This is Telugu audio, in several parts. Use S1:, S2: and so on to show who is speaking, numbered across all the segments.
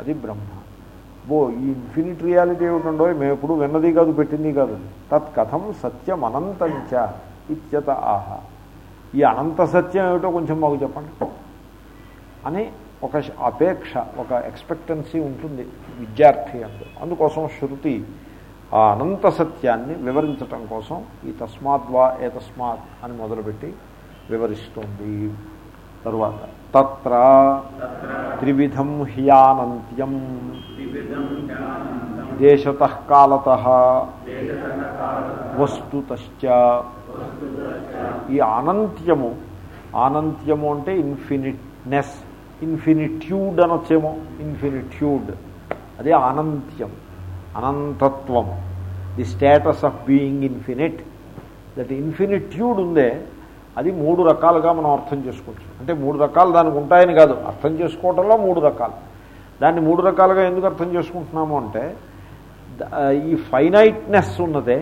S1: అది బ్రహ్మ. బో ఈ ఇన్ఫినిట్ రియాలిటీ ఏమిటండో మేము ఎప్పుడు విన్నది కాదు పెట్టింది కాదు. తత్కథం సత్యం అనంతంచ ఇత్యత ఆహ. ఈ అనంత సత్యం ఏమిటో కొంచెం మాకు చెప్పండి. అని ఒక అపేక్ష ఒక ఎక్స్పెక్టెన్సీ ఉంటుంది విద్యార్థి అందు. అందుకోసం శృతి ఆ అనంత సత్యాన్ని వివరించటం కోసం ఈ తస్మాద్వా ఏ తస్మాత్ అని మొదలుపెట్టి వివరిస్తుంది. తరువాత తత్ర త్రివిధం హ్యానంత్యం. దేశత కాలత వస్తుత ఈ అనంత్యము అనంత్యము అంటే ఇన్ఫినిట్నెస్ ఇన్ఫినిట్యూడ్ అనొచ్చేమో ఇన్ఫినిట్యూడ్. అదే అనంత్యం అనంతత్వం. The status of being infinite. That infinitude ఉందే అది మూడు రకాలుగా మనం అర్థం చేసుకోవచ్చు. అంటే మూడు రకాలు దానికి ఉంటాయని కాదు. అర్థం చేసుకోవటంలో మూడు రకాలు. దాన్ని మూడు రకాలుగా ఎందుకు అర్థం చేసుకుంటున్నాము అంటే ఈ ఫైనైట్నెస్ ఉన్నదే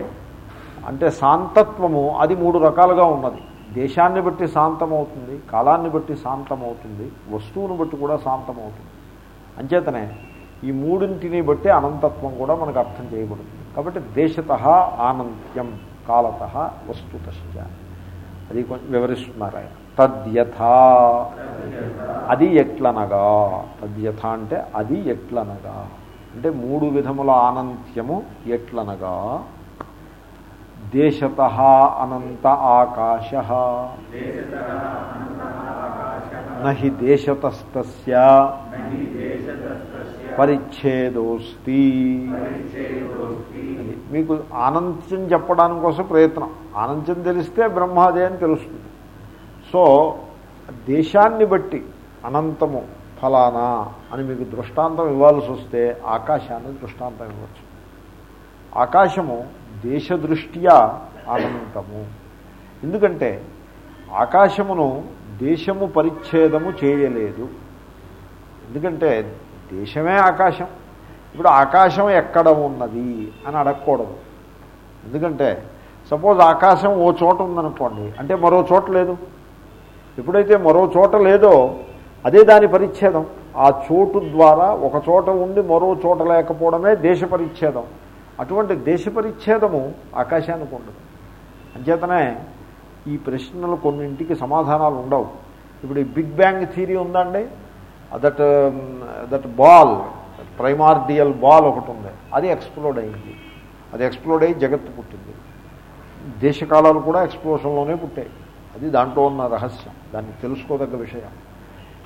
S1: అంటే శాంతత్వము అది మూడు రకాలుగా ఉన్నది. దేశాన్ని బట్టి శాంతమవుతుంది కాలాన్ని బట్టి శాంతమవుతుంది వస్తువును బట్టి కూడా శాంతమవుతుంది అంచేతనే ఈ మూడింటిని బట్టి అనంతత్వం కూడా మనకు అర్థం చేయబడుతుంది. కాబట్టి దేశత ఆనంత్యం కాలత వస్తుతశ్చ. అది కొంచెం వివరిస్తున్నారు ఆయన. తద్యథా. అది ఎట్లనగా. తద్యథ అంటే అది ఎట్లనగా. అంటే మూడు విధముల అనంత్యము ఎట్లనగా. దేశత అనంత ఆకాశ. నహి దేశతస్తస్య పరిచ్ఛేదోస్తి. మీకు అనంత్యం చెప్పడానికి కోసం ప్రయత్నం. అనంత్యం తెలిస్తే బ్రహ్మ అదే అని తెలుస్తుంది. సో దేశాన్ని బట్టి అనంతము ఫలానా అని మీకు దృష్టాంతం ఇవ్వాల్సి వస్తే ఆకాశాన్ని దృష్టాంతం ఇవ్వచ్చు. ఆకాశము దేశదృష్ట్యా అనంతము. ఎందుకంటే ఆకాశమును దేశము పరిచ్ఛేదము చేయలేదు. ఎందుకంటే దేశమే ఆకాశం. ఇప్పుడు ఆకాశం ఎక్కడ ఉన్నది అని అడగకూడదు. ఎందుకంటే సపోజ్ ఆకాశం ఓ చోట ఉందనుకోండి అంటే మరో చోట లేదు. ఎప్పుడైతే మరో చోట లేదో అదే దాని పరిచ్ఛేదం. ఆ చోటు ద్వారా ఒక చోట ఉండి మరో చోట లేకపోవడమే దేశ పరిచ్ఛేదం. అటువంటి దేశ పరిచ్ఛేదము ఆకాశానికి ఉండదు. అంచేతనే ఈ ప్రశ్నలు కొన్నింటికి సమాధానాలు ఉండవు. ఇప్పుడు ఈ బిగ్ బ్యాంగ్ థీరీ ఉందండి. That that ball primordial ball ఒకటి ఉంది. అది ఎక్స్ప్లోడ్ అయింది. అది ఎక్స్ప్లోడ్ అయ్యి జగత్తు పుట్టింది. దేశకాలాలు కూడా ఎక్స్ప్లోషన్లోనే పుట్టాయి. అది దాంట్లో ఉన్న రహస్యం. దాన్ని తెలుసుకోదగ్గ విషయం.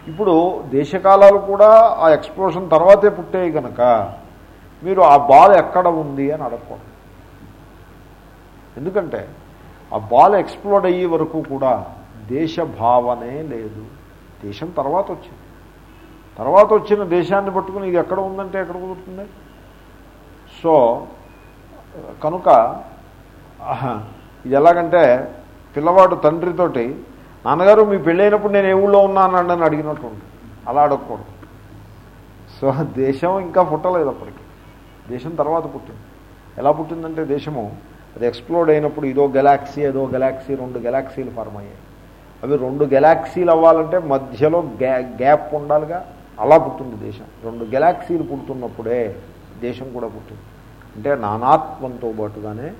S1: ఇప్పుడు దేశకాలాలు కూడా ఆ ఎక్స్ప్లోషన్ తర్వాతే పుట్టాయి కనుక మీరు ఆ బాల్ ఎక్కడ ఉంది అని అడగకూడదు. ఎందుకంటే ఆ బాల్ ఎక్స్ప్లోడ్ అయ్యే వరకు కూడా దేశ భావనే లేదు. దేశం తర్వాత వచ్చింది. తర్వాత వచ్చిన దేశాన్ని పట్టుకుని ఇది ఎక్కడ ఉందంటే ఎక్కడ కుదురుతుంది? సో కనుక ఇది ఎలాగంటే పిల్లవాడు తండ్రితోటి నాన్నగారు మీ పెళ్ళైనప్పుడు నేను ఏ ఊళ్ళో ఉన్నానండి అని అడిగినట్టు అలా అడగకూడదు. సో దేశం ఇంకా పుట్టలేదు అప్పటికి. దేశం తర్వాత పుట్టింది. ఎలా పుట్టిందంటే దేశము అది ఎక్స్ప్లోర్డ్ అయినప్పుడు ఇదో గెలాక్సీ ఏదో గెలాక్సీ రెండు గెలాక్సీలు ఫార్మ్ అయ్యాయి. అవి రెండు గెలాక్సీలు అవ్వాలంటే మధ్యలో గ్యా గ్యాప్ ఉండాలిగా. అలా పుట్టింది దేశం. రెండు గెలాక్సీలు పుడుతున్నప్పుడే దేశం కూడా పుట్టింది. అంటే నానాత్వంతో పాటుగానే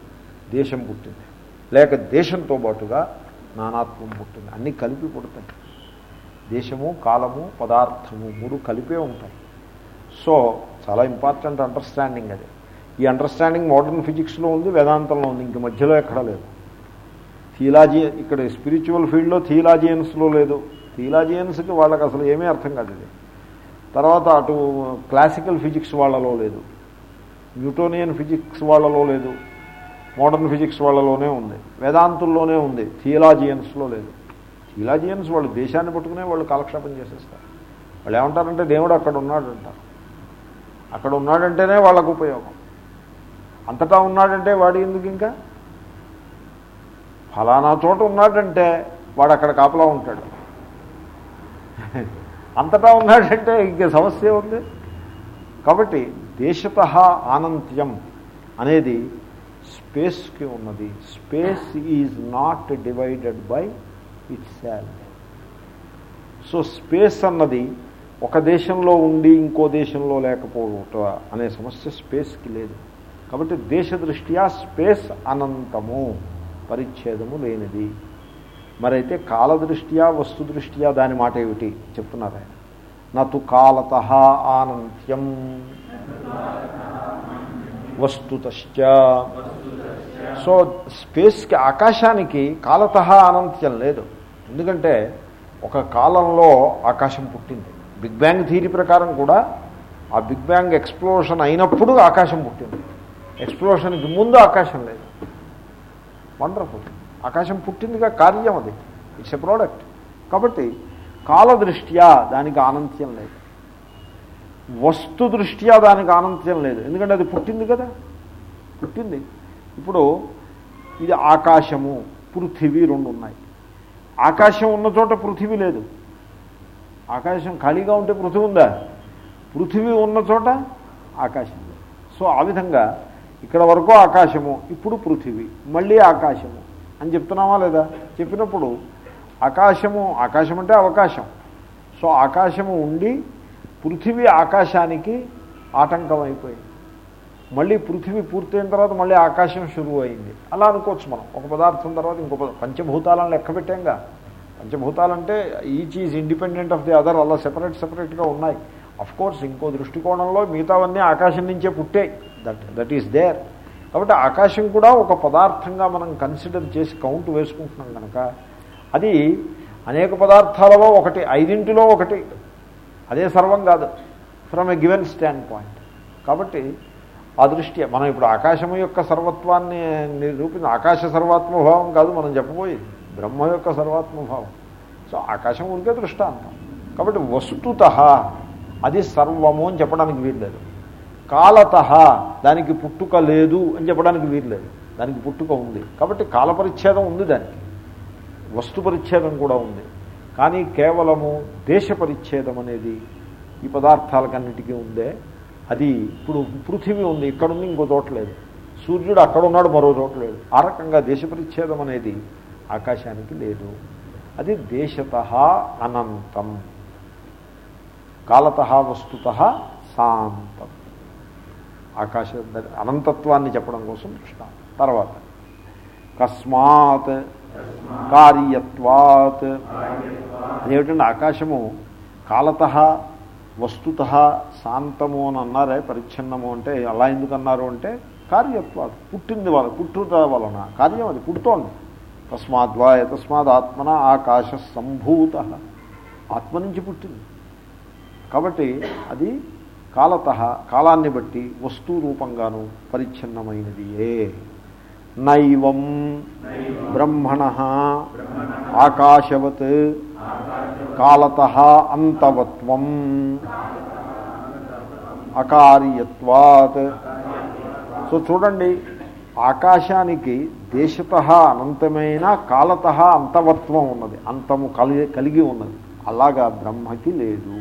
S1: దేశం పుట్టింది. లేక దేశంతో పాటుగా నానాత్వం పుట్టింది. అన్నీ కలిపి పుడతాయి. దేశము కాలము పదార్థము మూడు కలిపే ఉంటాయి. సో చాలా ఇంపార్టెంట్ అండర్స్టాండింగ్ అది. ఈ అండర్స్టాండింగ్ మోడర్న్ ఫిజిక్స్లో ఉంది వేదాంతంలో ఉంది ఇంక మధ్యలో ఎక్కడా లేదు. థియలాజీ ఇక్కడ స్పిరిచువల్ ఫీల్డ్లో థియలాజియన్స్లో లేదు. థియలాజియన్స్కి వాళ్ళకి అసలు ఏమీ అర్థం కాదు ఇది. తర్వాత అటు క్లాసికల్ ఫిజిక్స్ వాళ్ళలో లేదు. న్యూటోనియన్ ఫిజిక్స్ వాళ్ళలో లేదు. మోడర్న్ ఫిజిక్స్ వాళ్ళలోనే ఉంది. వేదాంతుల్లోనే ఉంది. థియలాజియన్స్లో లేదు. థియలాజియన్స్ వాళ్ళు దేశాన్ని పట్టుకునే వాళ్ళు కాలక్షేపం చేసేస్తారు. వాళ్ళు ఏమంటారంటే దేవుడు అక్కడ ఉన్నాడంటారు అక్కడ ఉన్నాడంటేనే వాళ్ళకు ఉపయోగం. అంతటా ఉన్నాడంటే వాడు ఎందుకు ఇంకా? ఫలానా చోట ఉన్నాడంటే వాడు అక్కడ కాపలా ఉంటాడు. అంతటా ఉన్నాడంటే ఇంకే సమస్య ఉంది. కాబట్టి దేశత ఆనంత్యం అనేది స్పేస్కి ఉన్నది. Space is not divided by itself so space అన్నది ఒక దేశంలో ఉండి ఇంకో దేశంలో లేకపోవట అనే సమస్య స్పేస్కి లేదు. కాబట్టి దేశ దృష్ట్యా స్పేస్ అనంతము పరిచ్ఛేదము లేనిది. మరైతే కాలదృష్ట్యా వస్తు దృష్ట్యా దాని మాట ఏమిటి? చెప్తున్నారు ఆయన. నతు కాలత ఆనంత్యం. వస్తుతశ్చ. సో స్పేస్కి ఆకాశానికి కాలత అనంత్యం లేదు. ఎందుకంటే ఒక కాలంలో ఆకాశం పుట్టింది. బిగ్ బ్యాంగ్ థీరీ ప్రకారం కూడా ఆ బిగ్ బ్యాంగ్ ఎక్స్ప్లోషన్ అయినప్పుడు ఆకాశం పుట్టింది. ఎక్స్ప్లోషన్కి ముందు ఆకాశం లేదు. వండర్ఫుల్. ఆకాశం పుట్టిందిగా కార్యం అది. ఇట్స్ ఎ ప్రోడక్ట్ కాబట్టి కాలదృష్ట్యా దానికి ఆనంత్యం లేదు. వస్తు దృష్ట్యా దానికి ఆనంత్యం లేదు. ఎందుకంటే అది పుట్టింది కదా. పుట్టింది. ఇప్పుడు ఇది ఆకాశము పృథివీ రెండు ఉన్నాయి. ఆకాశం ఉన్న చోట పృథివీ లేదు. ఆకాశం ఖాళీగా ఉంటే పృథివీ ఉందా? పృథివీ ఉన్న చోట ఆకాశం లేదు. సో ఆ విధంగా ఇక్కడ వరకు ఆకాశము ఇప్పుడు పృథివీ మళ్ళీ ఆకాశము. అని చెప్తున్నామా లేదా? చెప్పినప్పుడు ఆకాశము ఆకాశం అంటే అవకాశం. సో ఆకాశము ఉండి పృథివీ ఆకాశానికి ఆటంకం అయిపోయింది మళ్ళీ పృథివీ పూర్తయిన తర్వాత మళ్ళీ ఆకాశం షురువు అయింది అలా అనుకోవచ్చు మనం. ఒక పదార్థం తర్వాత ఇంకో పంచభూతాలను లెక్క పెట్టాంగా. పంచభూతాలంటే each is independent of the other అలా సెపరేట్ సెపరేట్గా ఉన్నాయి. అఫ్ కోర్స్ ఇంకో దృష్టికోణంలో మిగతావన్నీ ఆకాశం నుంచే పుట్టాయి. దట్ దట్ ఈస్ దేర్ కాబట్టి ఆకాశం కూడా ఒక పదార్థంగా మనం కన్సిడర్ చేసి కౌంట్ వేసుకుంటున్నాం కనుక అది అనేక పదార్థాలలో ఒకటి ఐదింటిలో ఒకటి. అదే సర్వం కాదు from a given standpoint కాబట్టి ఆ దృష్ట్యా మనం ఇప్పుడు ఆకాశం యొక్క సర్వత్వాన్ని నిరూపిన ఆకాశ సర్వాత్మభావం కాదు మనం చెప్పబోయేది బ్రహ్మ యొక్క సర్వాత్మభావం. సో ఆకాశం ఉరికే దృష్టాంతం. కాబట్టి వస్తుత అది సర్వము అని చెప్పడానికి వీల్లేదు. కాలత దానికి పుట్టుక లేదు అని చెప్పడానికి వీల్లేదు. దానికి పుట్టుక ఉంది. కాబట్టి కాల పరిచ్ఛేదం ఉంది దానికి. వస్తు పరిచ్ఛేదం కూడా ఉంది. కానీ కేవలము దేశ పరిచ్ఛేదం అనేది ఈ పదార్థాలకన్నిటికీ ఉందే. అది ఇప్పుడు పృథివీ ఉంది. ఇక్కడ ఉంది ఇంకో చోట లేదు. సూర్యుడు అక్కడ ఉన్నాడు మరో చోట లేదు. ఆ రకంగా దేశ పరిచ్ఛేదం అనేది ఆకాశానికి లేదు. అది దేశత అనంతం. కాలత వస్తుత శాంతం. ఆకాశ అనంతత్వాన్ని చెప్పడం కోసం కృష్ణ. తర్వాత కస్మాత్ కార్యత్వాత్. అదేమిటంటే ఆకాశము కాలత వస్తుత శాంతము అని అన్నారే పరిచ్ఛిన్నము అంటే అలా ఎందుకు అన్నారు అంటే కార్యత్వాత్. పుట్టింది వాళ్ళ పుట్టుట వలన కార్యం అది పుడుతోంది. తస్మాద్వా తస్మాత్ ఆత్మన ఆకాశ సంభూత. ఆత్మ నుంచి పుట్టింది. కాబట్టి అది కాలత కాలాన్ని బట్టి వస్తు రూపంగాను పరిచ్ఛిన్నమైనది ఏ నైవం బ్రహ్మణ ఆకాశవత్ కాలత అంతవత్వం అకార్యత్వాత్. సో చూడండి ఆకాశానికి దేశత అనంతమైన కాలత అంతవత్వం ఉన్నది అంతము కలిగి కలిగి ఉన్నది. అలాగా బ్రహ్మకి లేదు.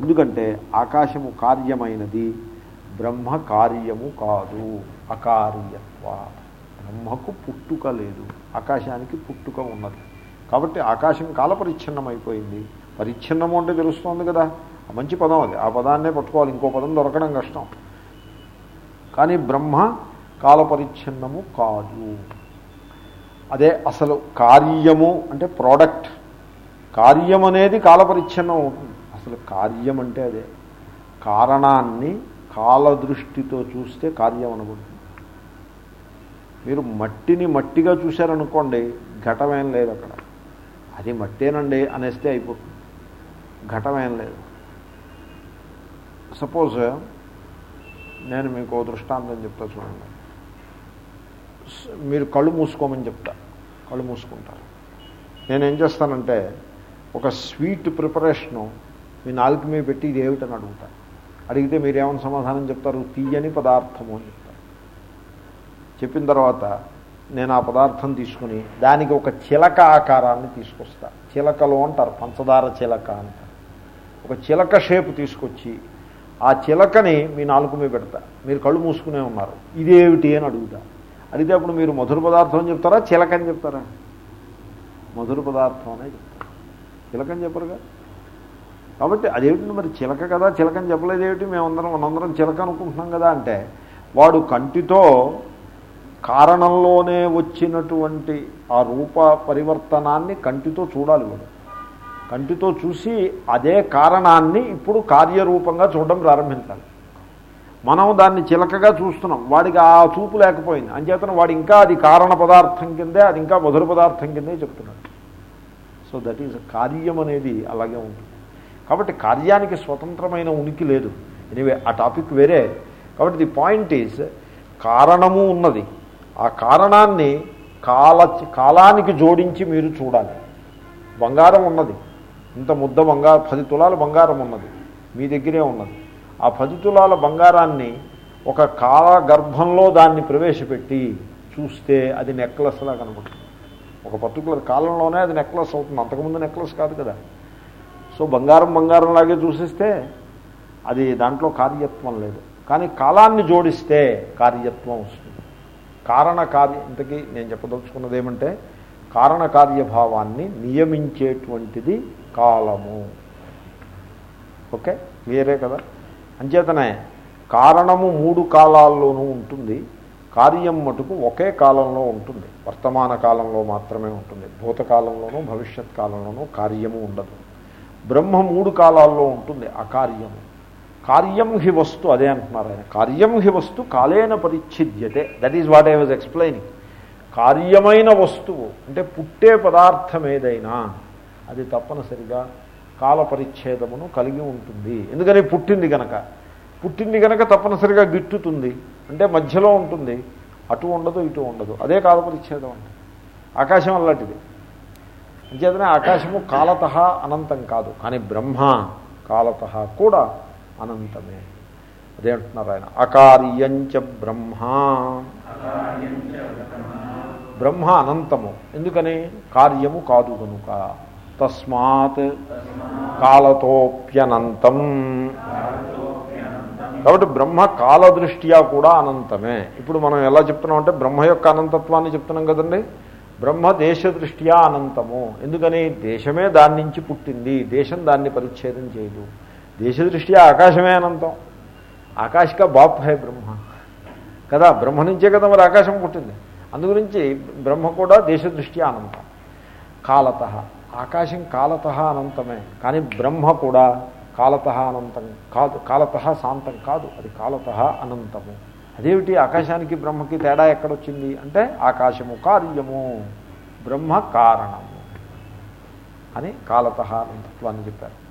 S1: ఎందుకంటే ఆకాశము కార్యమైనది బ్రహ్మ కార్యము కాదు అకార్యత్వ. బ్రహ్మకు పుట్టుక లేదు ఆకాశానికి పుట్టుక ఉన్నది. కాబట్టి ఆకాశం కాలపరిచ్ఛిన్నమైపోయింది. పరిచ్ఛిన్నము అంటే తెలుస్తోంది కదా. మంచి పదం అది. ఆ పదాన్నే పట్టుకోవాలి. ఇంకో పదం దొరకడం కష్టం. కానీ బ్రహ్మ కాలపరిచ్ఛిన్నము కాదు. అదే అసలు కార్యము అంటే ప్రోడక్ట్. కార్యం అనేది కాలపరిచ్ఛిన్నం అవుతుంది అసలు కార్యం అంటే అదే. కారణాన్ని కాలదృష్టితో చూస్తే కార్యం అనుకుంటుంది మీరు మట్టిని మట్టిగా చూశారనుకోండి ఘటమేం లేదు అక్కడ. అది మట్టేనండి అనేస్తే అయిపోతుంది. ఘటమేం లేదు. సపోజ్ నేను మీకు దృష్టాంతం చెప్తా చూడండి. మీరు కళ్ళు మూసుకోమని చెప్తా. కళ్ళు మూసుకుంటారు. నేనేం చేస్తానంటే ఒక స్వీట్ ప్రిపరేషను మీ నాలుగు మీద పెట్టి ఇది ఏమిటని అడుగుతాను అడిగితే మీరేమని సమాధానం చెప్తారు? తీయని పదార్థము అని చెప్తారు. చెప్పిన తర్వాత నేను ఆ పదార్థం తీసుకుని దానికి ఒక చిలక ఆకారాన్ని తీసుకొస్తా. చిలకలు అంటారు పంచదార చిలక అంటారు. ఒక చిలక షేప్ తీసుకొచ్చి ఆ చిలకని మీ నాలుగు మీద పెడతా. మీరు కళ్ళు మూసుకునే ఉన్నారు. ఇదేమిటి అని అడుగుతా. అడిగితే అప్పుడు మీరు మధుర పదార్థం అని చెప్తారా? చిలకని చెప్తారా? మధుర పదార్థం అనే చెప్తారు. చిలకని చెప్పరుగా? కాబట్టి అదేమిటి మరి చిలక కదా? చిలకని చెప్పలేదేమిటి? మేమందరం మనందరం చిలక అనుకుంటున్నాం కదా అంటే వాడు కంటితో కారణంలోనే వచ్చినటువంటి ఆ రూప పరివర్తనాన్ని కంటితో చూడాలి వాడు. కంటితో చూసి అదే కారణాన్ని ఇప్పుడు కార్యరూపంగా చూడడం ప్రారంభించాలి. మనం దాన్ని చిలకగా చూస్తున్నాం. వాడికి ఆ చూపు లేకపోయింది. అంచేతన వాడు ఇంకా అది కారణ పదార్థం కిందే అది ఇంకా మధుర పదార్థం కిందే చెప్తున్నాడు. సో దట్ ఈజ్ కార్యం అనేది అలాగే ఉంటుంది. కాబట్టి కార్యానికి స్వతంత్రమైన ఉనికి లేదు. ఎనివే ఆ టాపిక్ వేరే. కాబట్టి ది పాయింట్ ఈజ్ కారణము ఉన్నది. ఆ కారణాన్ని కాల కాలానికి జోడించి మీరు చూడాలి. బంగారం ఉన్నది. ఇంత ముద్ద బంగారం పది తులాల బంగారం ఉన్నది. మీ దగ్గరే ఉన్నది. ఆ పది తులాల బంగారాన్ని ఒక కాల గర్భంలో దాన్ని ప్రవేశపెట్టి చూస్తే అది నెక్లెస్లా కనబడుతుంది ఒక పర్టికులర్ కాలంలోనే అది నెక్లెస్ అవుతుంది. అంతకుముందు నెక్లెస్ కాదు కదా. సో బంగారం బంగారం లాగే చూసిస్తే అది దాంట్లో కార్యత్వం లేదు. కానీ కాలాన్ని జోడిస్తే కార్యత్వం వస్తుంది. కారణ కార్య ఇంతకీ నేను చెప్పదలుచుకున్నది ఏమంటే కారణ కార్యభావాన్ని నియమించేటువంటిది కాలము. ఓకే? క్లియరే కదా? అంచేతనే కారణము మూడు కాలాల్లోనూ ఉంటుంది. కార్యం మటుకు ఒకే కాలంలో ఉంటుంది. వర్తమాన కాలంలో మాత్రమే ఉంటుంది. భూతకాలంలోనూ భవిష్యత్ కాలంలోనూ కార్యము ఉండదు. బ్రహ్మ మూడు కాలాల్లో ఉంటుంది అకార్యము కార్యం. హి వస్తు అదే అంటున్నారు ఆయన. కార్యం హి వస్తు కాలేన పరిచ్ఛిద్యతే. That is what I was explaining కార్యమైన వస్తువు అంటే పుట్టే పదార్థం ఏదైనా అది తప్పనిసరిగా కాల పరిచ్ఛేదమును కలిగి ఉంటుంది. ఎందుకని పుట్టింది గనక? పుట్టింది గనక తప్పనిసరిగా గిట్టుతుంది. అంటే మధ్యలో ఉంటుంది. అటు ఉండదు ఇటు ఉండదు. అదే కాల పరిచ్ఛేదం అంటే. ఆకాశం అలాంటిది అంచేతనే ఆకాశము కాలత అనంతం కాదు. కానీ బ్రహ్మ కాలత కూడా అనంతమే. అదే అంటున్నారు ఆయన. అకార్యంచ బ్రహ్మ. బ్రహ్మ అనంతము. ఎందుకని? కార్యము కాదు కనుక తస్మాత్ కాలతోప్యనంతం. కాబట్టి బ్రహ్మ కాలదృష్ట్యా కూడా అనంతమే. ఇప్పుడు మనం ఎలా చెప్తున్నాం అంటే బ్రహ్మ యొక్క అనంతత్వాన్ని చెప్తున్నాం కదండి. బ్రహ్మ దేశదృష్ట్యా అనంతము. ఎందుకని? దేశమే దాని నుంచి పుట్టింది. దేశం దాన్ని పరిచ్ఛేదం చేయదు. దేశదృష్ట్యా ఆకాశమే అనంతం. ఆకాశిక బాప్ హై బ్రహ్మ. కదా బ్రహ్మ నుంచే కదా మరి ఆకాశం పుట్టింది. అందుగురించి బ్రహ్మ కూడా దేశదృష్ట్యా అనంతం. కాలత. ఆకాశం కాలత అనంతమే. కానీ బ్రహ్మ కూడా కాలత అనంతం. కాదు కాలత శాంతం కాదు. అది కాలత అనంతము. అదేమిటి? ఆకాశానికి బ్రహ్మకి తేడా ఎక్కడొచ్చింది? అంటే ఆకాశము కార్యము బ్రహ్మ కారణము అని కాలత అనంతత్వాన్ని చెప్పారు.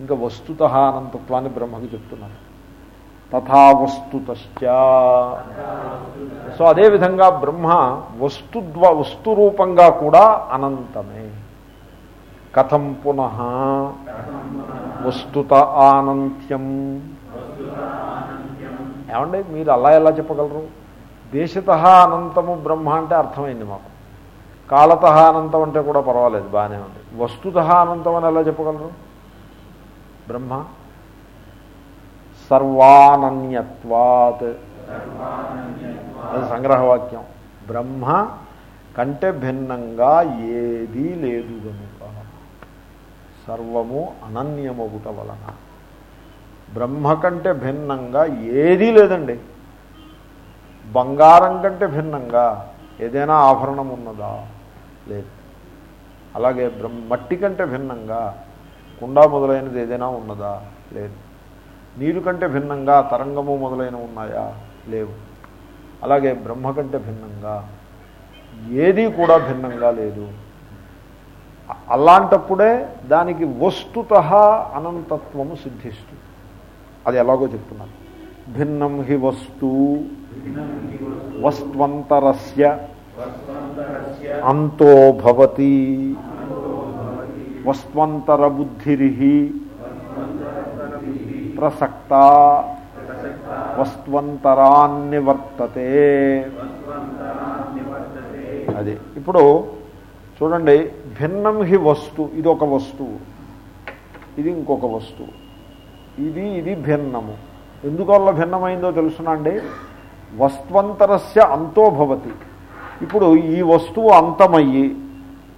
S1: ఇంకా వస్తుత అనంతత్వాన్ని బ్రహ్మకి చెప్తున్నారు. తథా వస్తుత సో అదేవిధంగా బ్రహ్మ వస్తుద్వ వస్తురూపంగా కూడా అనంతమే. కథం పునః వస్తుత ఆనంత్యం. ఏమండి మీరు అలా ఎలా చెప్పగలరు? దేశత అనంతము బ్రహ్మ అంటే అర్థమైంది మాకు. కాలత అనంతం అంటే కూడా పర్వాలేదు బాగానే ఉంది. వస్తుత అనంతం అని ఎలా చెప్పగలరు? బ్రహ్మ. సర్వానన్యత్వాత్. అది సంగ్రహవాక్యం. బ్రహ్మ కంటే భిన్నంగా ఏదీ లేదు కనుక సర్వము అనన్యమగుట వలన. బ్రహ్మ కంటే భిన్నంగా ఏదీ లేదండి. బంగారం కంటే భిన్నంగా ఏదైనా ఆభరణం ఉన్నదా? లేదు. అలాగే బ్రహ్మ మట్టి కంటే భిన్నంగా కుండ మొదలైనది ఏదైనా ఉన్నదా? లేదు. నీరు కంటే భిన్నంగా తరంగము మొదలైన ఉన్నాయా? లేవు. అలాగే బ్రహ్మ కంటే భిన్నంగా ఏదీ కూడా భిన్నంగా లేదు. అలాంటప్పుడే దానికి వస్తుత అనంతత్వము సిద్ధిస్తుంది. అది ఎలాగో చెప్తున్నాను. భిన్నం హి వస్తు వస్త్వంతరస్య అంతో భవతి వస్త్వంతర బుద్ధిరి ప్రసక్త వస్త్వంతరాన్ని వర్తతే అది ఇప్పుడు చూడండి భిన్నం హి వస్తు ఇది ఒక వస్తువు. ఇది ఇంకొక వస్తువు. ఇది ఇది భిన్నము. ఎందువల్ల భిన్నమైందో తెలుసునండి? వస్త్వంతరస్య అంతో భవతి. ఇప్పుడు ఈ వస్తువు అంతమయ్యి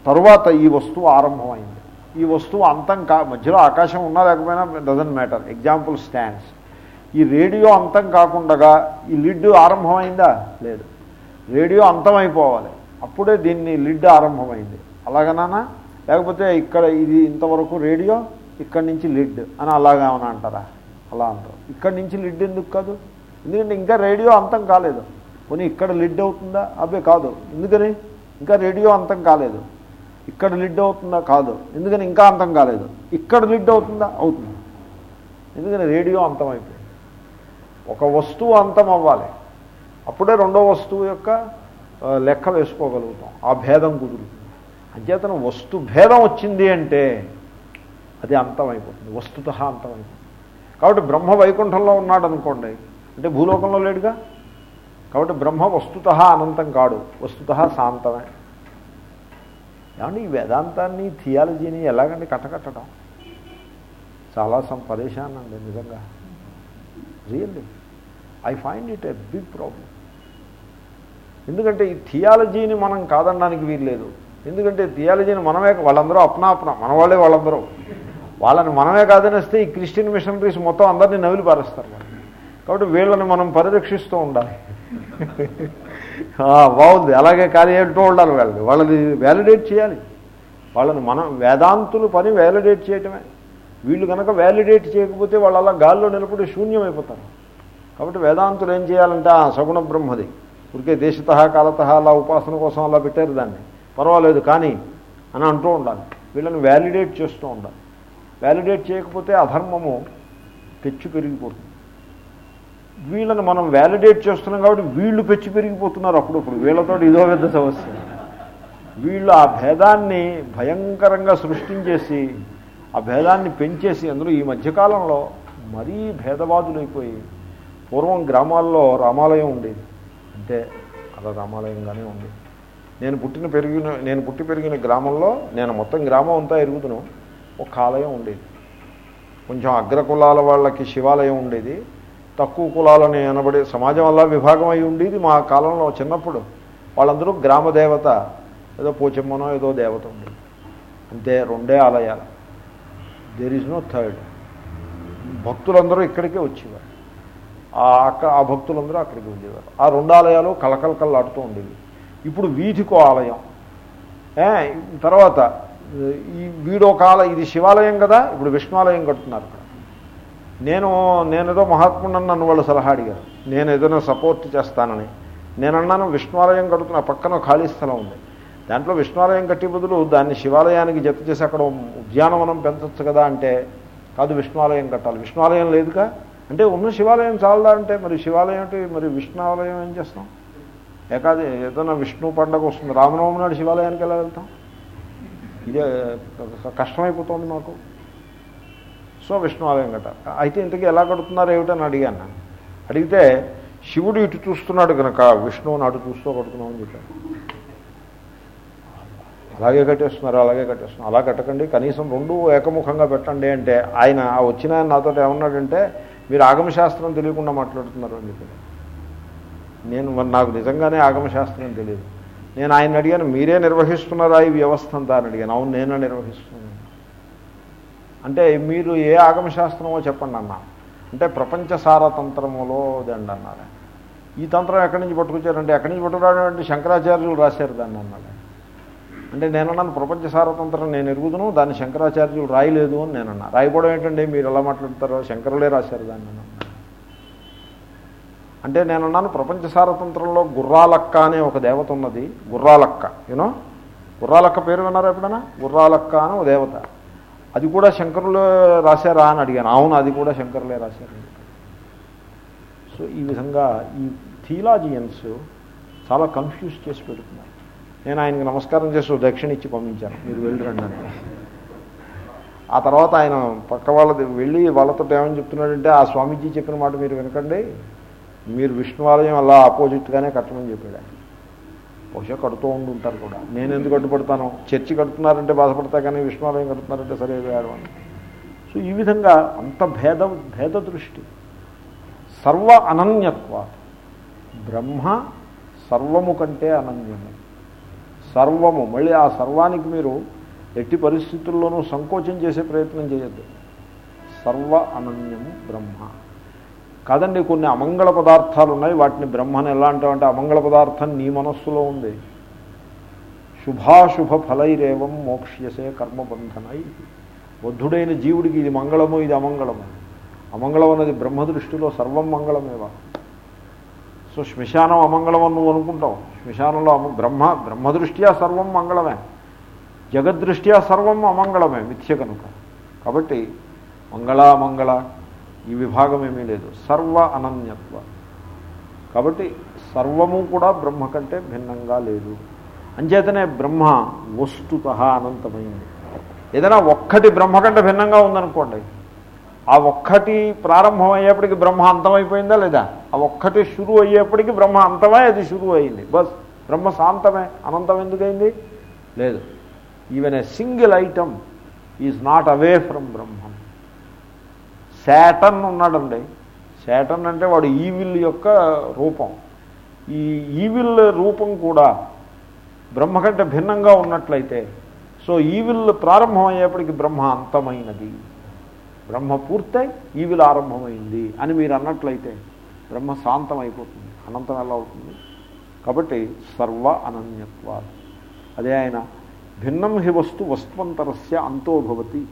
S1: తరువాత ఈ వస్తువు ఆరంభమైంది. ఈ వస్తువు అంతం కా మధ్యలో ఆకాశం ఉన్నా లేకపోయినా డజంట్ మ్యాటర్ ఎగ్జాంపుల్ స్టాండ్స్ ఈ రేడియో అంతం కాకుండా ఈ లిడ్ ఆరంభమైందా? లేదు. రేడియో అంతమైపోవాలి. అప్పుడే దీన్ని లిడ్ ఆరంభమైంది. అలాగనా లేకపోతే ఇక్కడ ఇది ఇంతవరకు రేడియో? ఇక్కడి నుంచి లిడ్ అని అలాగా అని అంటారా? అలా అంటారు. ఇక్కడి నుంచి లిడ్ ఎందుకు కాదు? ఎందుకంటే ఇంకా రేడియో అంతం కాలేదు. పోనీ ఇక్కడ లిడ్ అవుతుందా? అబ్బే కాదు. ఎందుకని? ఇంకా రేడియో అంతం కాలేదు. ఇక్కడ లిడ్ అవుతుందా? కాదు. ఎందుకని? ఇంకా అంతం కాలేదు. ఇక్కడ లిడ్ అవుతుందా? అవుతుంది. ఎందుకని? రేడియో అంతం అయిపోయింది. ఒక వస్తువు అంతం అవ్వాలి. అప్పుడే రెండో వస్తువు యొక్క లెక్క వేసుకోగలుగుతాం. ఆ భేదం కుదురుతుంది. అంచేతన వస్తు భేదం వచ్చింది అంటే అది అంతమైపోతుంది. వస్తుత అంతమైపోతుంది. కాబట్టి బ్రహ్మ వైకుంఠంలో ఉన్నాడు అనుకోండి అంటే భూలోకంలో లేడుగా? కాబట్టి బ్రహ్మ వస్తుత అనంతం కాడు. వస్తుత శాంతమే. ఏమంటే ఈ వేదాంతాన్ని థియాలజీని ఎలాగండి కట్టకట్టడం చాలా సం అండి నిజంగా. Really I find it a big problem ఎందుకంటే ఈ థియాలజీని మనం కాదనడానికి వీల్లేదు. ఎందుకంటే థియాలజీని మనమే వాళ్ళందరూ అప్నా అప్నా మన వాళ్ళే వాళ్ళందరూ. వాళ్ళని మనమే కాదనేస్తే ఈ క్రిస్టియన్ మిషనరీస్ మొత్తం అందరినీ నవిలి పారేస్తారు కాబట్టి వీళ్ళని మనం పరిరక్షిస్తూ ఉండాలి. బాగుంది. అలాగే కానీ ఏంటో ఉండాలి వాళ్ళని. వాళ్ళని వ్యాలిడేట్ చేయాలి. వాళ్ళని మనం వేదాంతులు పని వ్యాలిడేట్ చేయటమే. వీళ్ళు కనుక వ్యాలిడేట్ చేయకపోతే వాళ్ళు అలా గాల్లో నిలబడి శూన్యమైపోతారు. కాబట్టి వేదాంతులు ఏం చేయాలంటే ఆ సగుణ బ్రహ్మది. ఉరికే దేశత కాలత అలా ఉపాసన కోసం అలా పెట్టారు దాన్ని. పర్వాలేదు కానీ అని అంటూ ఉండాలి. వీళ్ళని వ్యాలిడేట్ చేస్తూ ఉండాలి. వ్యాలిడేట్ చేయకపోతే అధర్మము పెచ్చు పెరిగిపోతుంది. వీళ్ళని మనం వ్యాలిడేట్ చేస్తున్నాం కాబట్టి వీళ్ళు పెచ్చు పెరిగిపోతున్నారు అప్పుడప్పుడు. వీళ్ళతో ఇదో పెద్ద సమస్య. వీళ్ళు ఆ భేదాన్ని భయంకరంగా సృష్టించేసి ఆ భేదాన్ని పెంచేసి అందులో ఈ మధ్యకాలంలో మరీ భేదవాదులైపోయి పూర్వం గ్రామాల్లో రామాలయం ఉండేది. అంటే అలా రామాలయంగానే ఉంది. నేను పుట్టిన పెరిగిన నేను పుట్టి పెరిగిన గ్రామంలో నేను మొత్తం గ్రామం అంతా ఎరుగుతున్నాను ఒక ఆలయం ఉండేది. కొంచెం అగ్రకులాల వాళ్ళకి శివాలయం ఉండేది. తక్కువ కులాలని అనబడే సమాజం అలా విభాగం అయి ఉండేది మా కాలంలో చిన్నప్పుడు. వాళ్ళందరూ గ్రామ దేవత ఏదో పోచమ్మనో ఏదో దేవత ఉండేది. అంతే రెండే ఆలయాలు. దేర్ ఈజ్ నో థర్డ్ భక్తులందరూ ఇక్కడికే వచ్చేవారు. అక్కడ అక్క ఆ భక్తులందరూ అక్కడికి ఉండేవారు ఆ రెండు ఆలయాలు కలకలకల్లాడుతూ ఉండేవి. ఇప్పుడు వీధికో ఆలయం. తర్వాత ఈ వీడో కాల ఇది శివాలయం కదా ఇప్పుడు విష్ణువాలయం కడుతున్నారు. ఇక్కడ నేను నేనేదో మహాత్ముడని నన్ను వాళ్ళు సలహా అడిగారు. నేను ఏదైనా సపోర్ట్ చేస్తానని. నేను అన్నాను విష్ణువాలయం కడుతున్న పక్కన ఖాళీ స్థలం ఉంది. దాంట్లో విష్ణువాలయం కట్టి బదులు దాన్ని శివాలయానికి జత చేసి అక్కడ ఉద్యానవనం పెంచవచ్చు కదా అంటే కాదు విష్ణువాలయం కట్టాలి. విష్ణువాలయం లేదుగా? అంటే ఉన్న శివాలయం చాలదా అంటే? మరి శివాలయం అంటే మరి విష్ణువాలయం ఏం చేస్తాం? ఏకాది ఏదైనా విష్ణు పండగ వస్తుంది రామనవమి నాడు శివాలయానికి ఎలా వెళ్తాం? ఇదే కష్టమైపోతుంది మాకు. సో విష్ణు ఆలయం కట్ట అయితే ఇంతకీ ఎలా కడుతున్నారు ఏమిటని అడిగాను అడిగితే శివుడు ఇటు చూస్తున్నాడు కనుక విష్ణువుని అటు చూస్తూ కడుతున్నామని చెప్పాడు. అలాగే కట్టేస్తున్నారు అలాగే కట్టేస్తున్నారు. అలా కట్టకండి కనీసం రెండు ఏకముఖంగా పెట్టండి అంటే ఆయన ఆ వచ్చిన ఆయన నాతో ఏమన్నాడంటే మీరు ఆగమశాస్త్రం తెలియకుండా మాట్లాడుతున్నారు అని చెప్పాడు. నేను మరి నాకు నిజంగానే ఆగమశాస్త్రం తెలియదు. నేను ఆయన అడిగాను మీరే నిర్వహిస్తున్నారా ఈ వ్యవస్థ అంతా అని అడిగాను. అవును నేనే నిర్వహిస్తున్నాను. అంటే మీరు ఏ ఆగమశాస్త్రమో చెప్పండి అన్నా. అంటే ప్రపంచ సారతంత్రములో దండి అన్నారు. ఈ తంత్రం ఎక్కడి నుంచి పట్టుకొచ్చారంటే ఎక్కడి నుంచి పట్టుకురావడం అంటే శంకరాచార్యులు రాశారు దాన్ని అన్నాడు. అంటే నేనన్నాను ప్రపంచ సారతంత్రం నేను ఎరుగుదును దాన్ని శంకరాచార్యులు రాయలేదు అని నేనన్నా రాయకపోవడం ఏంటండి? మీరు ఎలా మాట్లాడతారో? శంకరులే రాశారు దాన్ని అన్నాను. అంటే నేనున్నాను ప్రపంచ సారతంత్రంలో గుర్రాలక్క అనే ఒక దేవత ఉన్నది. గుర్రాలక్క యూనో గుర్రాలక్క పేరు విన్నారా ఎప్పుడైనా? గుర్రాలక్క అని ఒక దేవత. అది కూడా శంకరులు రాశారా అని అడిగాను. అవును అది కూడా శంకరులే రాశారు. సో ఈ విధంగా ఈ థియలాజియన్స్ చాలా కన్ఫ్యూజ్ చేసి పెడుతున్నారు. నేను ఆయనకి నమస్కారం చేసి దక్షిణ ఇచ్చి పంపించాను. మీరు వెళ్ళిరండి అని. ఆ తర్వాత ఆయన పక్క వాళ్ళది వెళ్ళి వాళ్ళతో ఏమని చెప్తున్నాడంటే ఆ స్వామీజీ చెప్పిన మాట మీరు వినకండి. మీరు విష్ణువాలయం అలా ఆపోజిట్గానే కట్టమని చెప్పాడు ఆయన. బహుశా కడుతూ ఉండుంటారు కూడా. నేను ఎందుకు అడ్డుపడతాను చర్చి కడుతున్నారంటే బాధపడతా కానీ విష్ణువాలయం కడుతున్నారంటే సరే వేయడం అని. సో ఈ విధంగా అంత భేద భేద దృష్టి. సర్వ అనన్యత్వ. బ్రహ్మ సర్వము కంటే అనన్యము. సర్వము. మళ్ళీ ఆ సర్వానికి మీరు ఎట్టి పరిస్థితుల్లోనూ సంకోచం చేసే ప్రయత్నం చేయొద్దు. సర్వ అనన్యము బ్రహ్మ. కాదండి కొన్ని అమంగళ పదార్థాలు ఉన్నాయి వాటిని బ్రహ్మను ఎలా అంటామంటే అమంగళ పదార్థం నీ మనస్సులో ఉంది. శుభాశుభ ఫలైరేవం మోక్ష్యసే కర్మబంధనై. బుద్ధుడైన జీవుడికి ఇది మంగళము ఇది అమంగళము. అమంగళం అన్నది బ్రహ్మ దృష్టిలో సర్వం మంగళమేవా? సో శ్మశానం అమంగళం అని నువ్వు అనుకుంటావు. శ్మశానంలో అమ బ్రహ్మ బ్రహ్మదృష్ట్యా సర్వం మంగళమే. జగద్దృష్ట్యా సర్వం అమంగళమే మిథ్య కనుక. కాబట్టి మంగళామంగళ ఈ విభాగం ఏమీ లేదు. సర్వ అనన్యత్వ. కాబట్టి సర్వము కూడా బ్రహ్మ కంటే భిన్నంగా లేదు. అంచేతనే బ్రహ్మ వస్తుత అనంతమైంది. ఏదైనా ఒక్కటి బ్రహ్మ కంటే భిన్నంగా ఉందనుకోండి ఆ ఒక్కటి ప్రారంభం అయ్యేప్పటికి బ్రహ్మ అంతమైపోయిందా లేదా? ఆ ఒక్కటి షురు అయ్యేప్పటికి బ్రహ్మ అంతమే అది షురు అయింది. బస్ బ్రహ్మ శాంతమే అనంతం ఎందుకైంది? లేదు. Even a single item is not away from Brahmam. Satan ఉన్నాడండి. శాటన్ అంటే వాడు ఈవిల్ యొక్క రూపం. ఈ ఈవిల్ రూపం కూడా బ్రహ్మ కంటే భిన్నంగా ఉన్నట్లయితే సో ఈవిల్ ప్రారంభం అయ్యేప్పటికి బ్రహ్మ అంతమైనది. బ్రహ్మ పూర్తయి ఈవిల్ ఆరంభమైంది అని మీరు అన్నట్లయితే బ్రహ్మ శాంతం అయిపోతుంది అనంతం ఎలా అవుతుంది? కాబట్టి సర్వ అనన్యత్వాలు అదే ఆయన భిన్నం హి వస్తు వస్తువంతరస్య అంతో భవతి.